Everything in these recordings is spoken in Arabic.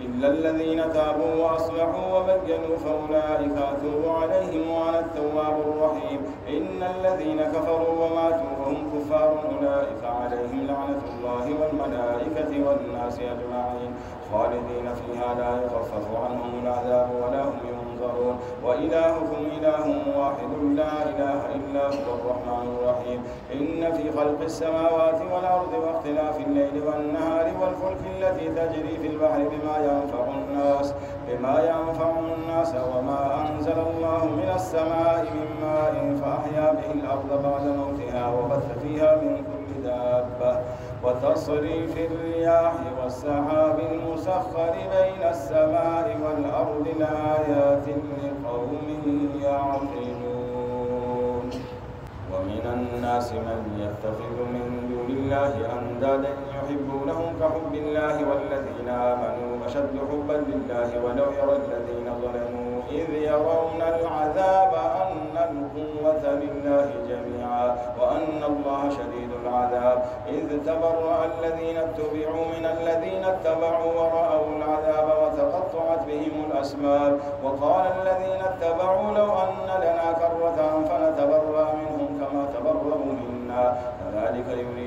إلا الذين تابوا وأصلحوا وبينوا فأولئك أتوب عليهم وأنا التواب الرحيم إن الذين كفروا وماتوا وهم كفار أولئك عليهم لعنة الله والملائكة والناس أجمعين خالدين فيها لا يخفف عنهم العذاب ولا هم ينظرون وإلهكم إله واحد لا إله إلا هو الرحمن الرحيم إن في خلق السماوات والأرض واختلاف الليل والنهار والفلك التي تجري في البحر بما ينفع الناس بما ينفع الناس وما أنزل الله من السماء من ماء فأحيا به الأرض بعد موتها وبث فيها من كل دابة وتصريف الرياح والسحاب المسخر بين السماء والأرض لآيات لقوم يعقلون. ومن الناس من يتخذ من دون الله أندادا يحبونهم كحب الله والذين آمنوا أشد حبا لله ولو يرى الذين ظلموا إذ يرون العذاب أن القوة لله جميعا وأن الله شديد العذاب. إذ تبرأ الذين اتبعوا من الذين اتبعوا ورأوا العذاب وتقطعت بهم الأسباب. وقال الذين اتبعوا لو أن لنا كرة فنتبرأ منهم كما تبرأوا منا. كذلك أعمالهم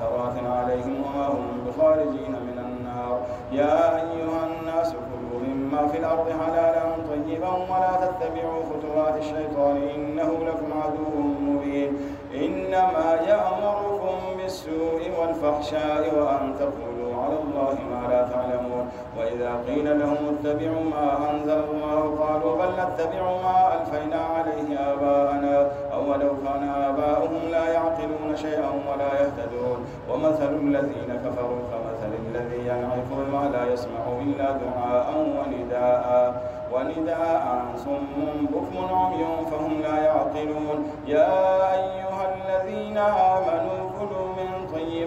حسرات عليهم وما هم بخارجين من النار. يا أيها الناس كلوا مما في الأرض حلالا طيبا ولا تتبعوا خطوات الشيطان إنه لكم عدو مبين. إنما يأمركم بالسوء والفحشاء وأن تقولوا على الله ما لا تعلمون. وإذا قيل لهم اتبعوا ما أنزل الله قالوا بل نتبع ما ألفينا عليه آباءنا. أولو كان آباؤهم لا يعقلون شيئا ولا يهتدون. ومثل الذين كفروا كمثل الذي ينعق ما لا يسمع إلا دعاء ونداء. ونداء صم بكم عمي فهم لا يعقلون. يا أيها الذين آمنوا كلوا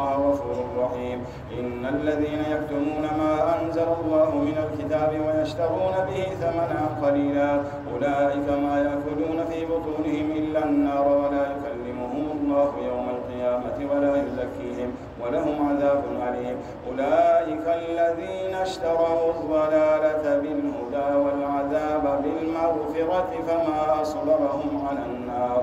الله غفور رحيم. إن الذين يكتمون ما أنزل الله من الكتاب ويشترون به ثمنا قليلا أولئك ما يأكلون في بطونهم إلا النار ولا يكلمهم الله يوم القيامة ولا يزكيهم ولهم عذاب أليم. أولئك الذين اشتروا الضلالة بالهدى والعذاب بالمغفرة فما أصبرهم على النار.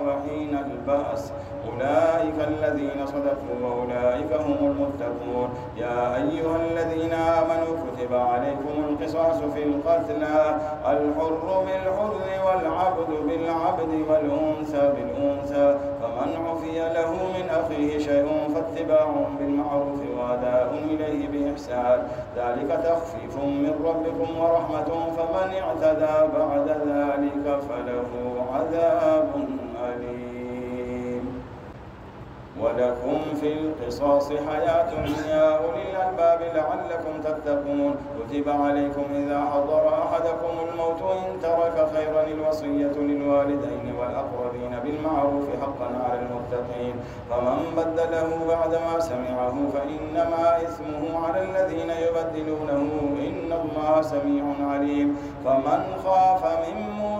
البأس. أولئك الذين صدقوا وأولئك هم المتقون. يا أيها الذين آمنوا كتب عليكم القصاص في القتلى. الحر بالحر والعبد بالعبد والأنثى بالأنثى. فمن عفي له من أخيه شيء فاتباع بالمعروف وأداء إليه بإحسان. ذلك تخفيف من ربكم ورحمة. فمن اعتدى بعد ذلك فله عذاب ولكم في القصاص حياة يا أولي الألباب لعلكم تتقون. كتب عليكم إذا حضر أحدكم الموت إن ترك خيرا الوصية للوالدين والأقربين بالمعروف حقا على المتقين. فمن بدله بعدما سمعه فإنما إثمه على الذين يبدلونه. إن الله سميع عليم. فمن خاف من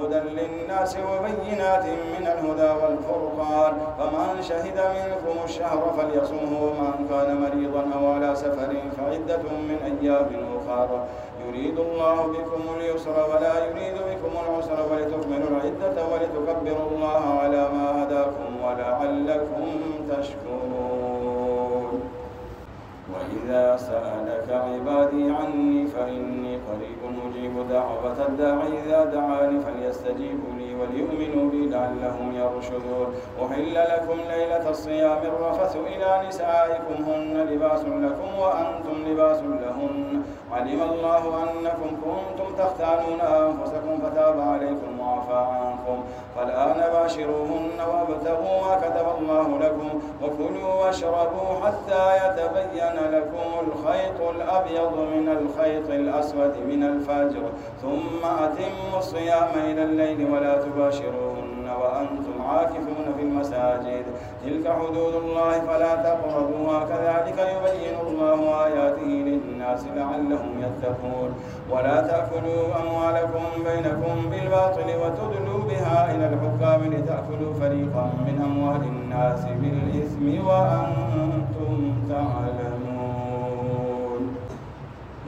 هدى للناس وبينات من الهدى والفرقان. فمن شهد منكم الشهر فليصمه ومن كان مريضا أو على سفر فعدة من أيام أخرى. يريد الله بكم اليسر ولا يريد بكم العسر ولتكملوا العدة ولتكبروا الله على ما هداكم ولعلكم تشكرون. وإذا سألك عبادي عني فإني قريب أجيب دعوة الداعي إذا دعاني فليستجيبوا لي وليؤمنوا بي لعلهم يرشدون. أحل لكم ليلة الصيام الرفث إلى نسائكم هن لباس لكم وأنتم لباس لهن. علم الله أنكم كنتم تختانون أنفسكم فتاب عليكم وعفى عنكم. فالآن باشروهن وابتغوا ما كتب الله لكم وكلوا واشربوا حتى يتبين لكم الخيط الأبيض من الخيط الأسود. من الفجر ثم أتموا الصيام إلى الليل ولا تباشروهن وأنتم عاكفون في المساجد. تلك حدود الله فلا تقربوها كذلك يبين الله آياته للناس لعلهم يتقون. ولا تأكلوا أموالكم بينكم بالباطل وتدلوا بها إلى الحكام لتأكلوا فريقا من أموال الناس بالإثم وأنتم تعلمون.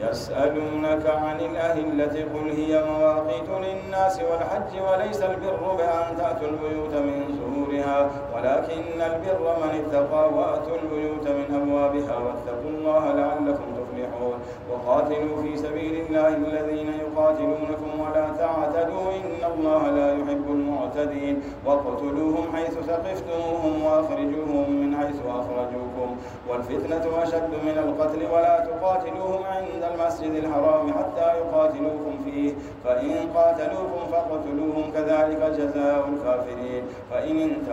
يسألونك عن الأهلة قل هي مواقيت للناس والحج وليس البر بأن تأتوا البيوت من ظهورها ولكن البر من اتقى وأتوا البيوت من أبوابها واتقوا الله لعلكم تفلحون. وقاتلوا في سبيل الله الذين يقاتلونكم ولا تعتدوا إن الله لا يحب المعتدين. واقتلوهم حيث ثقفتموهم وأخرجوهم من حيث أخرجوكم. والفتنة أشد من القتل ولا تقاتلوهم عند المسجد الحرام حتى يقاتلوكم فيه. فإن قاتلوكم فاقتلوهم كذلك جزاء الكافرين. فإن انتهوا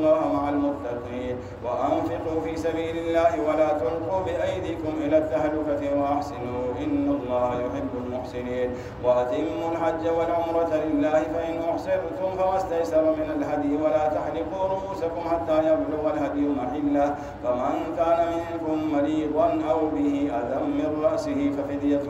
الله مع المتقين وأنفقوا في سبيل الله ولا تلقوا بأيديكم إلى التهلكة وأحسنوا إن الله يحب المحسنين وأتموا الحج والعمرة لله فإن أحصرتم فما استيسر من الهدي ولا تحلقوا رؤوسكم حتى يبلغ الهدي محلة فمن كان منكم مريضا أو به أذى من رأسه ففدية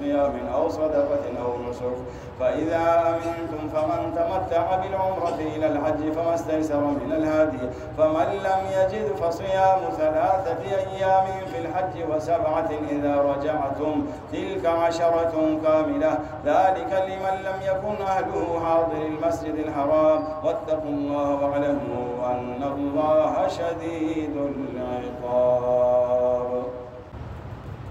صيام أو صدقة أو نسك. فإذا أمنتم فمن تمتع بالعمرة إلى الحج فما استيسر من الهدي. فمن لم يجد فصيام ثلاثة أيام في الحج وسبعة إذا رجعتم تلك عشرة كاملة. ذلك لمن لم يكن أهله حاضر المسجد الحرام. واتقوا الله واعلموا أن الله شديد العقاب.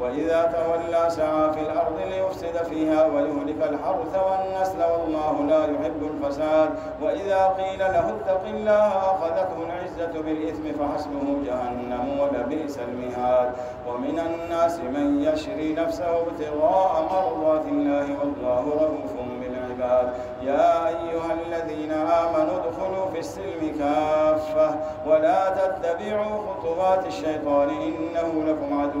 وإذا تولى سعى في الأرض ليفسد فيها ويهلك الحرث والنسل والله لا يحب الفساد. وإذا قيل له اتق الله أخذته العزة بالإثم فحسبه جهنم ولبئس المهاد. ومن الناس من يشري نفسه ابتغاء مرضات الله والله رؤوف بالعباد. يا أيها الذين آمنوا ادخلوا في السلم كافة ولا تتبعوا خطوات الشيطان إنه لكم عدو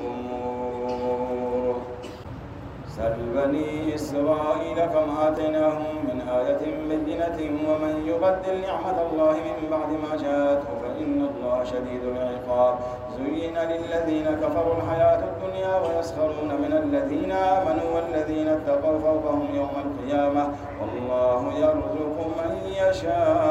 سل بني إسرائيل كم آتيناهم من آية بينة ومن يبدل نعمة الله من بعد ما جاءته فإن الله شديد العقاب. زين للذين كفروا الحياة الدنيا ويسخرون من الذين آمنوا والذين اتقوا فوقهم يوم القيامة. والله يرزق من يشاء.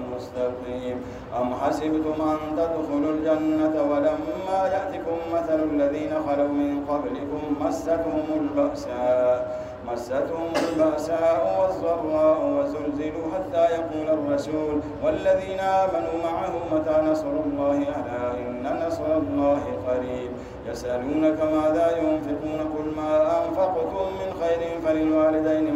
مستقيم. أم حسبتم أن تدخلوا الجنة ولما يأتكم مثل الذين خلوا من قبلكم مستهم البأساء. مستهم البأساء والضراء وزلزلوا حتى يقول الرسول والذين آمنوا معه متى نصر الله ألا إن نصر الله قريب. يسألونك ماذا ينفقون؟ قل ما أنفقتم من خير فللوالدين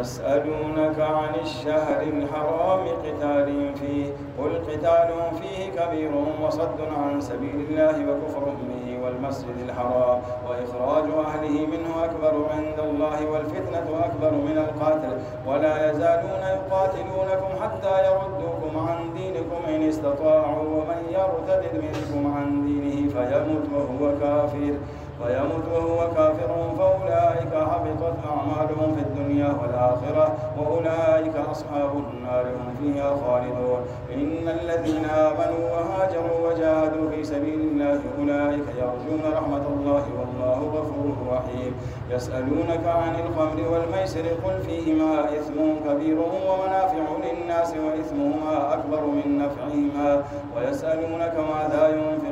يسألونك عن الشهر الحرام قتال فيه قل قتال فيه كبير وصد عن سبيل الله وكفر به والمسجد الحرام وإخراج أهله منه أكبر عند الله والفتنة أكبر من القاتل ولا يزالون يقاتلونكم حتى يردوكم عن دينكم إن استطاعوا ومن يرتد منكم عن دينه فيمت وهو كافر. ويموت وهو كافر فأولئك حبطت أعمالهم في الدنيا والآخرة وأولئك أصحاب النار هم فيها خالدون. إن الذين آمنوا وهاجروا وجاهدوا في سبيل الله أولئك يرجون رحمة الله والله غفور رحيم. يسألونك عن الخمر والميسر قل فيهما إثم كبير ومنافع للناس وإثمهما أكبر من نفعهما. ويسألونك ماذا ينفقون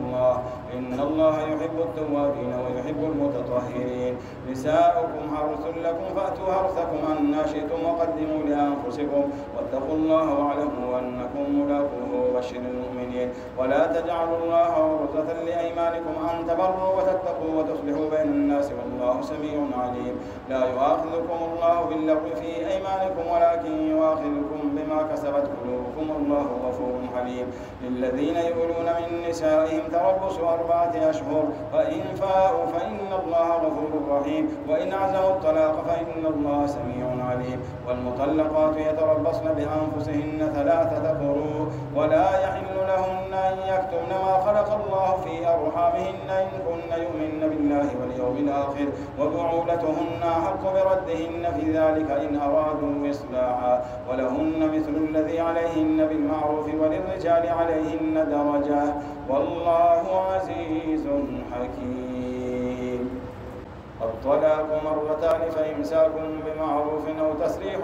الله إن الله يحب التوابين ويحب المتطهرين. نساؤكم حرث لكم فأتوا حرثكم أن شئتم وقدموا لأنفسكم واتقوا الله واعلموا أنكم ملاقوه وبشر المؤمنين. ولا تجعلوا الله عرضة لأيمانكم أن تبروا وتتقوا وتصلحوا بين الناس والله سميع عليم. لا يؤاخذكم الله باللغو في أيمانكم ولكن يؤاخذكم بما كسبت قلوبكم الله غفور حليم. للذين يؤلون من نسائهم تربص أربعة أشهر فإن فاءوا فإن الله غفور رحيم. وإن عزموا الطلاق فإن الله سميع عليم. والمطلقات يتربصن بأنفسهن ثلاثة قروء ولا يحل أن يكتمن ما خلق الله في أرحامهن إن كن يؤمن بالله واليوم الآخر وبعولتهن حق بردهن في ذلك إن أرادوا إصلاحا ولهن مثل الذي عليهن بالمعروف وللرجال عليهن درجة. والله عزيز حكيم. الطلاق مرتان فإمساك بمعروف أو تسريح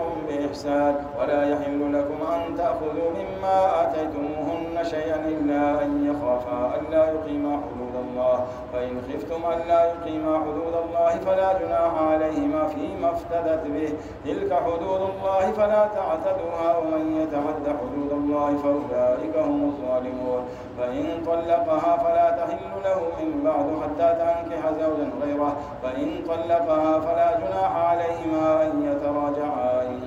بإحسان ولا يحل لكم أن تأخذوا مما آتيتموهن شيئا إلا أن يخافا ألا يقيما حدود الله. فإن خفتم ألا يقيما حدود الله فلا جناح عليهما فيما افتدت به. تلك حدود الله فلا تعتدوها ومن يتعد حدود الله فأولئك هم الظالمون. فإن طلقها فلا تحل له من بعد حتى تنكح زوجا غيره. فإن طلقها فلا جناح عليهما أن يتراجعا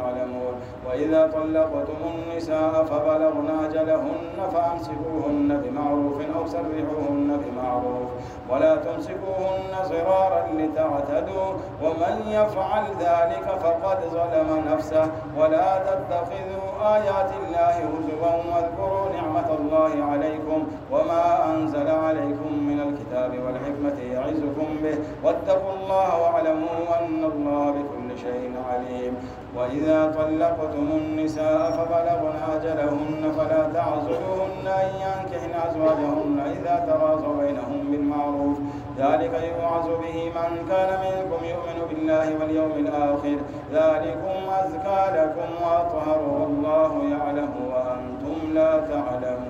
يعلمون. وإذا طلقتم النساء فبلغن أجلهن فأمسكوهن بمعروف أو سرحوهن بمعروف. ولا تمسكوهن ضرارا لتعتدوا. ومن يفعل ذلك فقد ظلم نفسه. ولا تتخذوا آيات الله هزوا واذكروا نعمة الله عليكم. وما أنزل عليكم من الكتاب والحكمة يعزكم به. واتقوا الله واعلموا أن الله بكل شيء عليم. وإذا طلقتم النساء فبلغن أجلهن فلا تعزلوهن أن ينكحن أزواجهن إذا تراضوا بينهم بالمعروف. ذلك يوعظ به من كان منكم يؤمن بالله واليوم الآخر. ذلكم أزكى لكم وأطهر والله يعلم وأنتم لا تعلمون.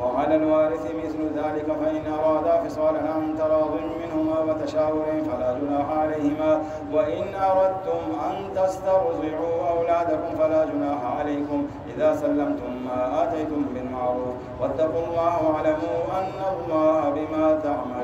وعلى الوارث مثل ذلك فإن أرادا فصالا عن تراض منهما وتشاور فلا جناح عليهما. وإن أردتم أن تسترضعوا أولادكم فلا جناح عليكم. إذا سلمتم ما آتيتم بالمعروف واتقوا الله واعلموا أن الله بما تعملون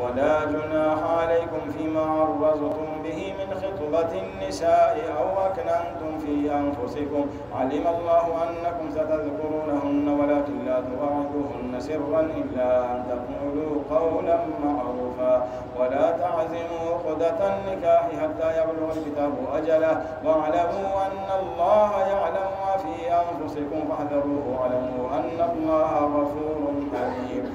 ولا جناح عليكم فيما عرضتم به من خطبة النساء أو أكننتم في أنفسكم. علم الله أنكم ستذكرونهن ولكن لا تواعدوهن سرا إلا أن تقولوا قولا معروفا. ولا تعزموا عقدة النكاح حتى يبلغ الكتاب أجله. واعلموا أن الله يعلم ما في أنفسكم. فاحذروه واعلموا أن الله غفور حليم.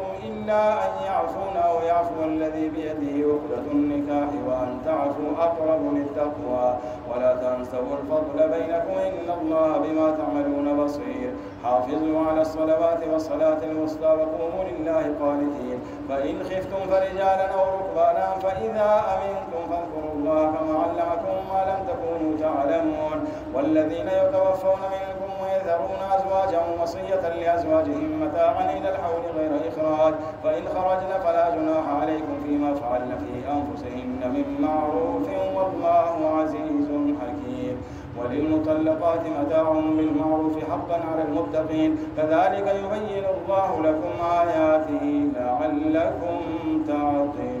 إلا أن يعفون أو يعفو الذي بيده عقدة النكاح وأن تعفوا أقرب للتقوى. ولا تنسوا الفضل بينكم إن الله بما تعملون بصير. حافظوا على الصلوات والصلاة الوسطى وقوموا لله قانتين. فإن خفتم فرجالا أو ركبانا فإذا أمنتم فاذكروا الله كما علمكم ما والذين يتوفون منكم ويذرون أزواجا وصية لأزواجهم متاعا إلى الحول غير إخراج فإن خرجن فلا جناح عليكم فيما فعلن في أنفسهن من معروف والله عز والمطلقات متاع بالمعروف حقا على المتقين. كذلك يبين الله لكم آياته لعلكم تعقلون.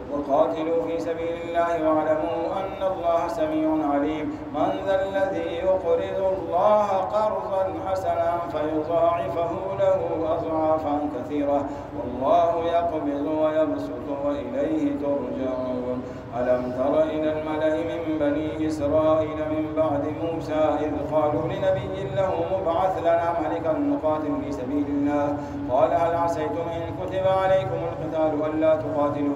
وقاتلوا في سبيل الله واعلموا أن الله سميع عليم. من ذا الذي يقرض الله قرضا حسنا فيضاعفه له أضعافا كثيرة. والله يقبض ويبسط وإليه ترجعون. ألم تر إلى الملأ من بني إسرائيل من بعد موسى إذ قالوا لنبي له مبعث لنا ملكا نقاتل في سبيل الله. قال هل عسيتم إن كتب عليكم القتال ألا تقاتلوا؟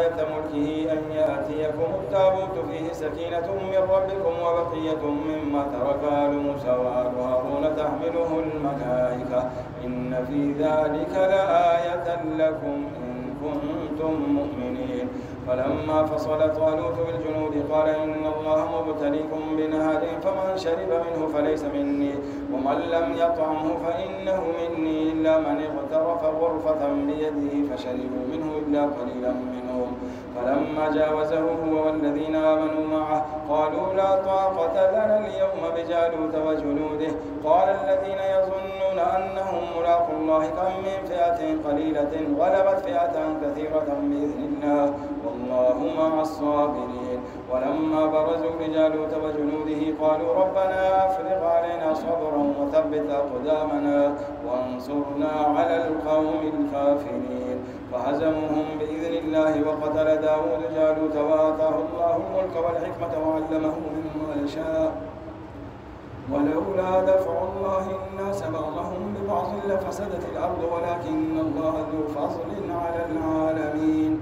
آية ملكه أن يأتيكم التابوت فيه سكينة من ربكم وبقية مما ترك آل موسى وآل تحمله الملائكة. إن في ذلك لآية لكم إن كنتم مؤمنين. فلما فصل طالوت بالجنود قال إن الله مبتليكم بنهر فمن شرب منه فليس مني. ومن لم يطعمه فإنه مني إلا من اغترف غرفة بيده فشربوا منه إلا قليلا منهم. فلما جاوزه هو والذين آمنوا معه قالوا لا طاقة لنا اليوم بجالوت وجنوده. قال الذين يظنون أنهم ملاقوا الله كم من فئة قليلة غلبت فئة كثيرة بإذن الله. والله مع الصابرين. ولما برزوا لجالوت وجنوده قالوا ربنا أفرغ علينا صبرا وثبت أقدامنا وانصرنا على القوم الكافرين. فهزمهم بإذن الله وقتل داود جالوت وآتاه الله الملك والحكمة وعلمه مما يشاء. ولولا دفع الله الناس بعضهم ببعض لفسدت الأرض ولكن الله ذو فضل على العالمين.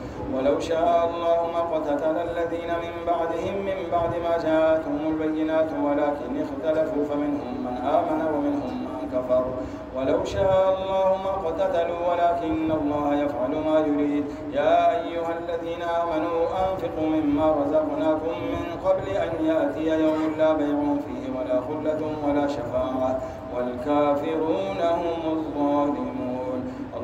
ولو شاء الله ما قتتل الذين من بعدهم من بعد ما جاءتهم البينات ولكن اختلفوا فمنهم من آمن ومنهم كفر. ولو شاء الله ما اقتتلوا ولكن الله يفعل ما يريد. يا أيها الذين آمنوا أنفقوا مما رزقناكم من قبل أن يأتي يوم لا بيع فيه ولا خلة ولا شفاعة. والكافرون هم الظالمون.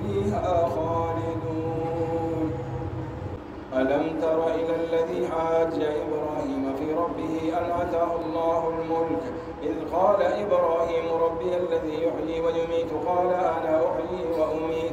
فيها خالدون. ألم تر إلى الذي حاج إبراهيم في ربه أن أتاه الله الملك؟ إذ قال إبراهيم ربي الذي يحيي ويميت قال أنا أحيي وأميت.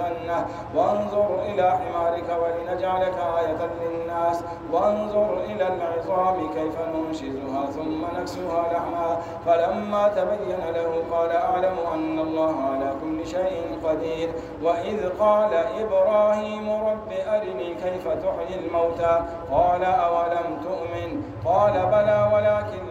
يتسنه وانظر إلى حمارك ولنجعلك آية للناس. وانظر إلى العظام كيف ننشزها ثم نكسوها لحما. فلما تبين له قال أعلم أن الله على كل شيء قدير. وإذ قال إبراهيم رب أرني كيف تحيي الموتى؟ قال أولم تؤمن؟ قال بلى ولكن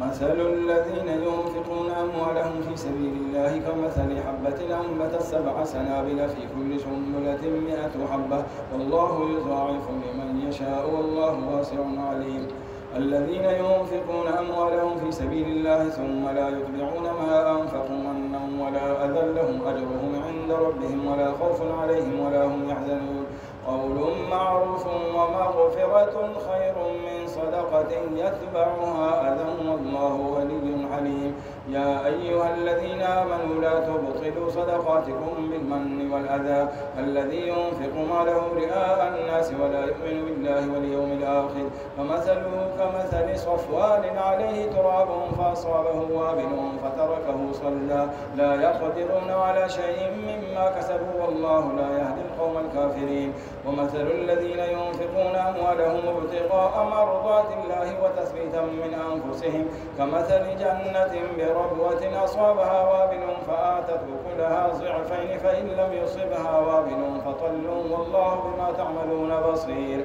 مثل الذين ينفقون أموالهم في سبيل الله كمثل حبة أنبتت سبع سنابل في كل سنبلة مئة حبة. والله يضاعف لمن يشاء والله واسع عليم. الذين ينفقون أموالهم في سبيل الله ثم لا يتبعون ما أنفقوا منا ولا أذى لهم أجرهم عند ربهم ولا خوف عليهم ولا هم يحزنون. قول معروف ومغفرة خير من صدقة يتبعها أذى والله ولي حليم. يا أيها الذين آمنوا لا تبطلوا صدقاتكم بالمن والأذى. الذي ينفق ماله رئاء الناس ولا يؤمن بالله واليوم الآخر. فمثله كمثل صفوان عليه تراب فأصابه وابل فتركه صلى. لا يقدرون على شيء مما كسبوا والله لا يهدي القوم الكافرين. ومثل الذين ينفقون أموالهم ابتغاء مرضات الله وتثبيتا من أنفسهم. كمثل جنة بربوة أصابها وابل فآتت أكلها ضعفين فإن لم يصبها وابل فطل والله بما تعملون بصير.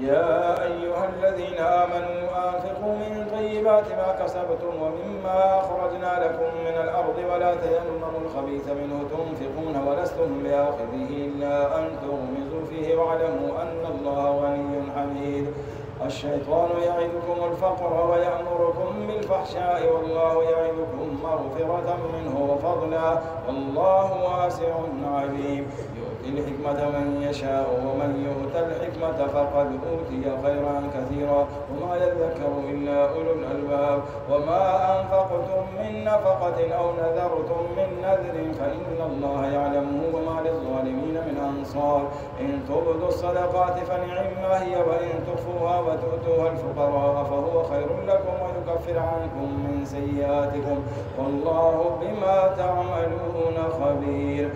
يا أيها الذين آمنوا أنفقوا من طيبات ما كسبتم ومما أخرجنا لكم من الأرض ولا تيمموا الخبيث منه تنفقون ولستم بآخذه إلا أن تغمزوا فيه واعلموا أن الله غني حميد. الشيطان يعدكم الفقر ويأمركم بالفحشاء والله يعدكم مغفرة منه وفضلا والله واسع عليم. يؤتي الحكمة من يشاء ومن يؤت الحكمة فقد أوتي خيرا كثيرا. وما يذكر إلا أولو الألباب. وما أنفقتم من نفقة أو نذرتم من نذر فإن الله يعلمه وما للظالمين من أنصار. إن تبدوا الصدقات فنعما هي وإن تخفوها وتؤتوها الفقراء فهو خير لكم ويكفر عنكم من سيئاتكم. والله بما تعملون خبير.